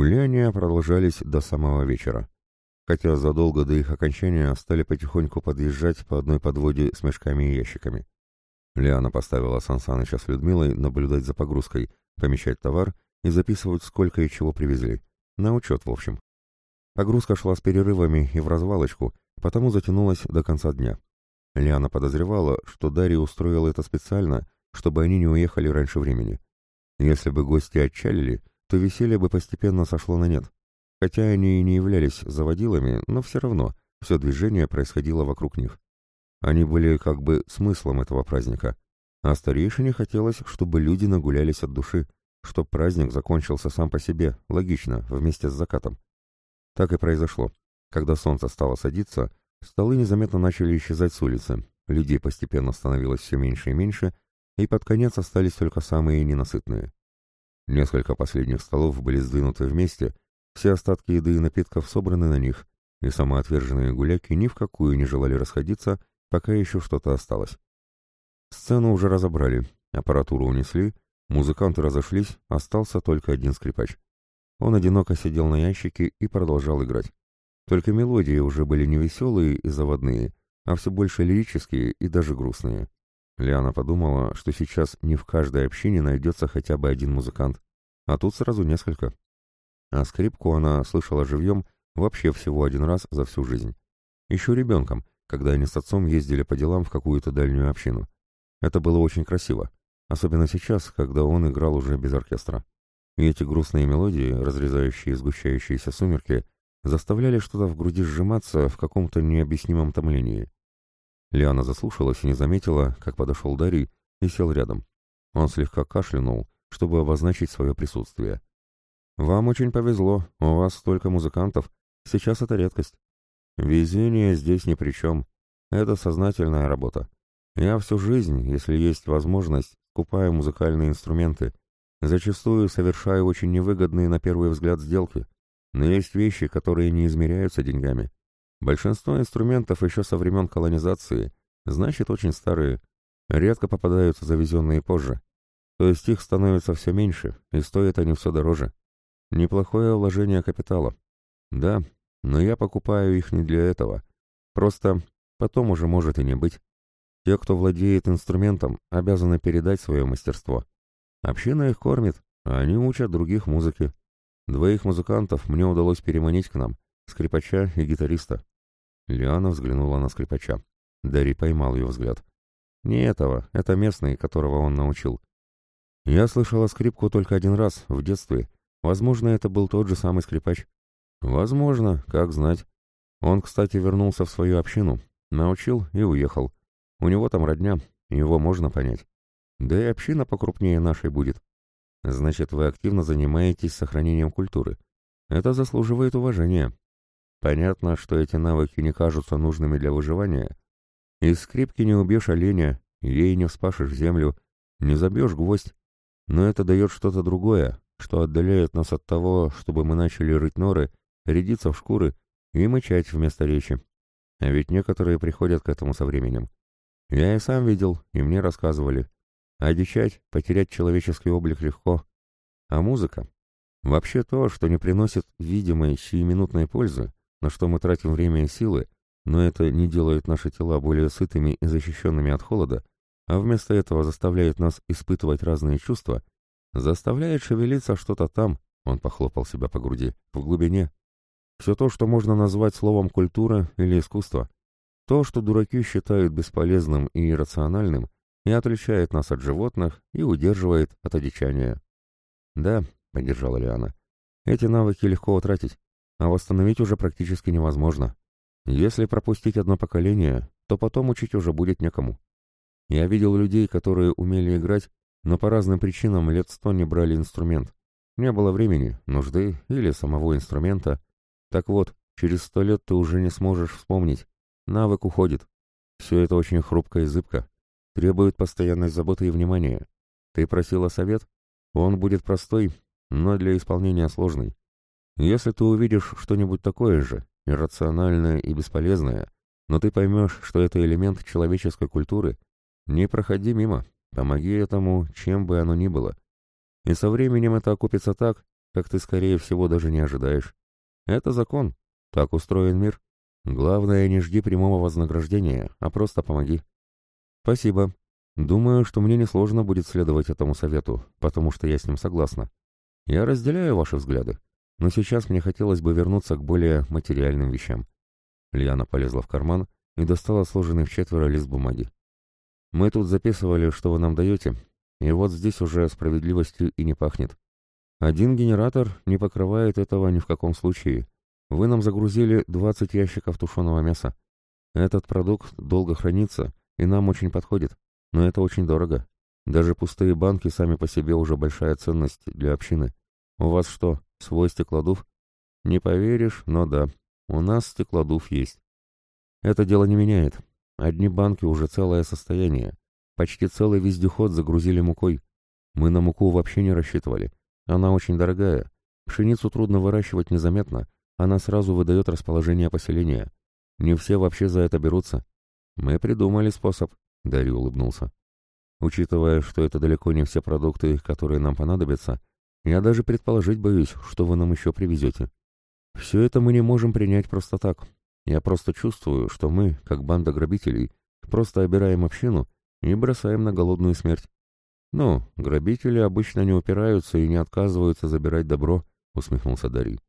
Гуляния продолжались до самого вечера, хотя задолго до их окончания стали потихоньку подъезжать по одной подводе с мешками и ящиками. Лиана поставила Сан Саныча с Людмилой наблюдать за погрузкой, помещать товар и записывать, сколько и чего привезли. На учет, в общем. Погрузка шла с перерывами и в развалочку, потому затянулась до конца дня. Лиана подозревала, что Дарья устроила это специально, чтобы они не уехали раньше времени. Если бы гости отчалили, то веселье бы постепенно сошло на нет. Хотя они и не являлись заводилами, но все равно все движение происходило вокруг них. Они были как бы смыслом этого праздника. А старейшине хотелось, чтобы люди нагулялись от души, чтобы праздник закончился сам по себе, логично, вместе с закатом. Так и произошло. Когда солнце стало садиться, столы незаметно начали исчезать с улицы, людей постепенно становилось все меньше и меньше, и под конец остались только самые ненасытные. Несколько последних столов были сдвинуты вместе, все остатки еды и напитков собраны на них, и самоотверженные гуляки ни в какую не желали расходиться, пока еще что-то осталось. Сцену уже разобрали, аппаратуру унесли, музыканты разошлись, остался только один скрипач. Он одиноко сидел на ящике и продолжал играть. Только мелодии уже были не веселые и заводные, а все больше лирические и даже грустные. Лиана подумала, что сейчас не в каждой общине найдется хотя бы один музыкант, а тут сразу несколько. А скрипку она слышала живьем вообще всего один раз за всю жизнь. Еще ребенком, когда они с отцом ездили по делам в какую-то дальнюю общину. Это было очень красиво, особенно сейчас, когда он играл уже без оркестра. И эти грустные мелодии, разрезающие сгущающиеся сумерки, заставляли что-то в груди сжиматься в каком-то необъяснимом томлении. Лиана заслушалась и не заметила, как подошел Дарий и сел рядом. Он слегка кашлянул, чтобы обозначить свое присутствие. «Вам очень повезло, у вас столько музыкантов. Сейчас это редкость. Везение здесь ни при чем. Это сознательная работа. Я всю жизнь, если есть возможность, купаю музыкальные инструменты. Зачастую совершаю очень невыгодные на первый взгляд сделки. Но есть вещи, которые не измеряются деньгами. Большинство инструментов еще со времен колонизации, значит, очень старые, редко попадаются завезенные позже. То есть их становится все меньше, и стоят они все дороже. Неплохое вложение капитала. Да, но я покупаю их не для этого. Просто потом уже может и не быть. Те, кто владеет инструментом, обязаны передать свое мастерство. Община их кормит, а они учат других музыки. Двоих музыкантов мне удалось переманить к нам, скрипача и гитариста. Лиана взглянула на скрипача. Дарий поймал ее взгляд. Не этого, это местный, которого он научил. Я слышала скрипку только один раз, в детстве. Возможно, это был тот же самый скрипач. Возможно, как знать. Он, кстати, вернулся в свою общину, научил и уехал. У него там родня, его можно понять. Да и община покрупнее нашей будет. Значит, вы активно занимаетесь сохранением культуры. Это заслуживает уважения. Понятно, что эти навыки не кажутся нужными для выживания. Из скрипки не убьешь оленя, ей не вспашешь землю, не забьешь гвоздь. Но это дает что-то другое, что отдаляет нас от того, чтобы мы начали рыть норы, рядиться в шкуры и мычать вместо речи. А ведь некоторые приходят к этому со временем. Я и сам видел, и мне рассказывали. Одичать, потерять человеческий облик легко. А музыка? Вообще то, что не приносит видимой сиюминутной пользы, на что мы тратим время и силы, но это не делает наши тела более сытыми и защищенными от холода, а вместо этого заставляет нас испытывать разные чувства, заставляет шевелиться что-то там, он похлопал себя по груди, в глубине. Все то, что можно назвать словом культура или искусство. То, что дураки считают бесполезным и иррациональным, и отличает нас от животных и удерживает от одичания. «Да», — поддержала Лиана, — «эти навыки легко утратить а восстановить уже практически невозможно. Если пропустить одно поколение, то потом учить уже будет некому. Я видел людей, которые умели играть, но по разным причинам лет сто не брали инструмент. Не было времени, нужды или самого инструмента. Так вот, через сто лет ты уже не сможешь вспомнить. Навык уходит. Все это очень хрупко и зыбко. Требует постоянной заботы и внимания. Ты просила совет? Он будет простой, но для исполнения сложный. Если ты увидишь что-нибудь такое же, иррациональное и бесполезное, но ты поймешь, что это элемент человеческой культуры, не проходи мимо, помоги этому, чем бы оно ни было. И со временем это окупится так, как ты, скорее всего, даже не ожидаешь. Это закон. Так устроен мир. Главное, не жди прямого вознаграждения, а просто помоги. Спасибо. Думаю, что мне несложно будет следовать этому совету, потому что я с ним согласна. Я разделяю ваши взгляды, но сейчас мне хотелось бы вернуться к более материальным вещам. Лиана полезла в карман и достала сложенный в четверо лист бумаги. Мы тут записывали, что вы нам даете, и вот здесь уже справедливостью и не пахнет. Один генератор не покрывает этого ни в каком случае. Вы нам загрузили 20 ящиков тушеного мяса. Этот продукт долго хранится и нам очень подходит, но это очень дорого. Даже пустые банки сами по себе уже большая ценность для общины. У вас что, свой стеклодув? Не поверишь, но да, у нас стеклодув есть. Это дело не меняет. Одни банки уже целое состояние. Почти целый вездеход загрузили мукой. Мы на муку вообще не рассчитывали. Она очень дорогая. Пшеницу трудно выращивать незаметно. Она сразу выдает расположение поселения. Не все вообще за это берутся. Мы придумали способ. Дарья улыбнулся. Учитывая, что это далеко не все продукты, которые нам понадобятся, я даже предположить боюсь, что вы нам еще привезете. Все это мы не можем принять просто так. Я просто чувствую, что мы, как банда грабителей, просто обираем общину и бросаем на голодную смерть. Ну, грабители обычно не упираются и не отказываются забирать добро, усмехнулся Дарий.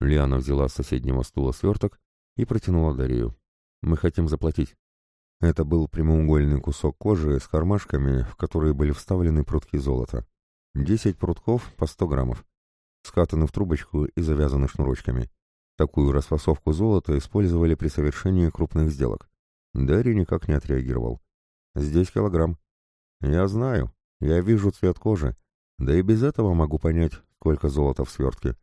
Лиана взяла с соседнего стула сверток и протянула Дарию. Мы хотим заплатить. Это был прямоугольный кусок кожи с кармашками, в которые были вставлены прутки золота. Десять прутков по сто граммов. Скатаны в трубочку и завязаны шнурочками. Такую расфасовку золота использовали при совершении крупных сделок. Дарья никак не отреагировал. «Здесь килограмм». «Я знаю. Я вижу цвет кожи. Да и без этого могу понять, сколько золота в свертке.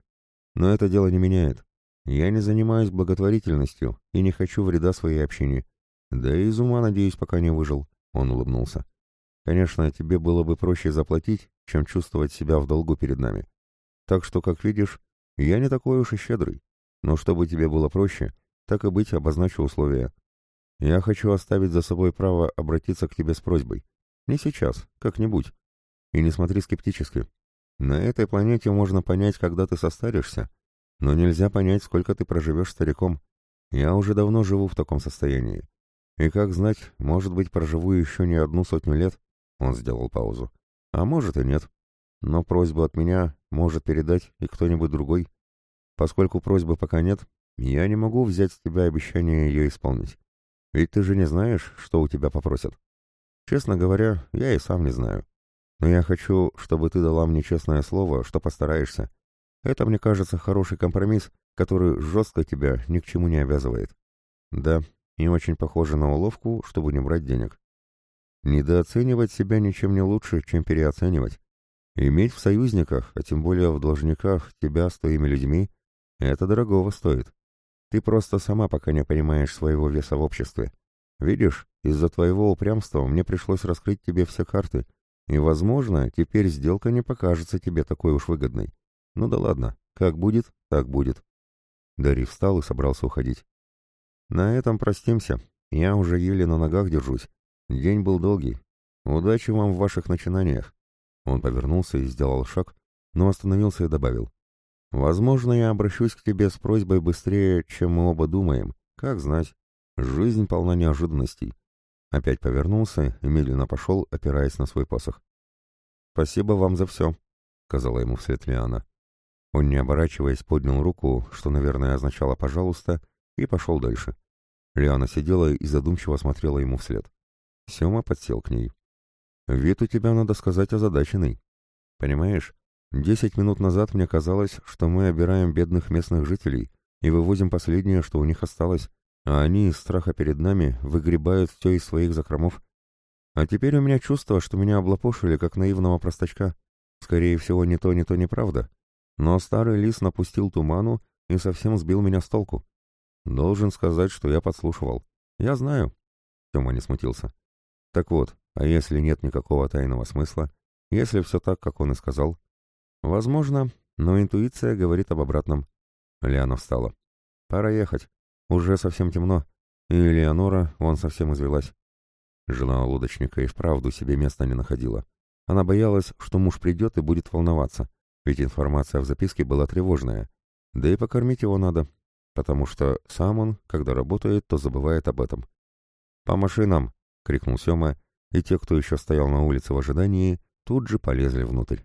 Но это дело не меняет. Я не занимаюсь благотворительностью и не хочу вреда своей общине. Да и из ума, надеюсь, пока не выжил». Он улыбнулся. «Конечно, тебе было бы проще заплатить, чем чувствовать себя в долгу перед нами. Так что, как видишь, я не такой уж и щедрый. Но чтобы тебе было проще, так и быть обозначу условия. Я хочу оставить за собой право обратиться к тебе с просьбой. Не сейчас, как-нибудь. И не смотри скептически. На этой планете можно понять, когда ты состаришься, но нельзя понять, сколько ты проживешь стариком. Я уже давно живу в таком состоянии. И как знать, может быть, проживу еще не одну сотню лет. Он сделал паузу. А может и нет. Но просьбу от меня может передать и кто-нибудь другой. Поскольку просьбы пока нет, я не могу взять с тебя обещание ее исполнить. Ведь ты же не знаешь, что у тебя попросят. Честно говоря, я и сам не знаю. Но я хочу, чтобы ты дала мне честное слово, что постараешься. Это, мне кажется, хороший компромисс, который жестко тебя ни к чему не обязывает. Да, и очень похоже на уловку, чтобы не брать денег. Недооценивать себя ничем не лучше, чем переоценивать. Иметь в союзниках, а тем более в должниках, тебя с твоими людьми, это дорогого стоит. Ты просто сама пока не понимаешь своего веса в обществе. Видишь, из-за твоего упрямства мне пришлось раскрыть тебе все карты, и, возможно, теперь сделка не покажется тебе такой уж выгодной. Ну да ладно, как будет, так будет. Дарий встал и собрался уходить. На этом простимся. Я уже еле на ногах держусь. День был долгий. Удачи вам в ваших начинаниях. Он повернулся и сделал шаг, но остановился и добавил. Возможно, я обращусь к тебе с просьбой быстрее, чем мы оба думаем. Как знать. Жизнь полна неожиданностей. Опять повернулся и медленно пошел, опираясь на свой посох. «Спасибо вам за все», — сказала ему вслед Лиана. Он, не оборачиваясь, поднял руку, что, наверное, означало «пожалуйста», и пошел дальше. Лиана сидела и задумчиво смотрела ему вслед. Сема подсел к ней. «Вид у тебя, надо сказать, озадаченный. Понимаешь, Десять минут назад мне казалось, что мы обираем бедных местных жителей и вывозим последнее, что у них осталось, а они из страха перед нами выгребают все из своих закромов. А теперь у меня чувство, что меня облапошили, как наивного простачка. Скорее всего, ни то, ни то неправда. Но старый лис напустил туману и совсем сбил меня с толку. Должен сказать, что я подслушивал. Я знаю. Тёма не смутился. Так вот, а если нет никакого тайного смысла? Если все так, как он и сказал? Возможно, но интуиция говорит об обратном. Лиана встала. Пора ехать. Уже совсем темно. И Леонора, он совсем извелась. Жена лодочника и вправду себе места не находила. Она боялась, что муж придет и будет волноваться. ведь информация в записке была тревожная, да и покормить его надо, потому что сам он, когда работает, то забывает об этом. «По машинам!» — крикнул Сема, и те, кто еще стоял на улице в ожидании, тут же полезли внутрь.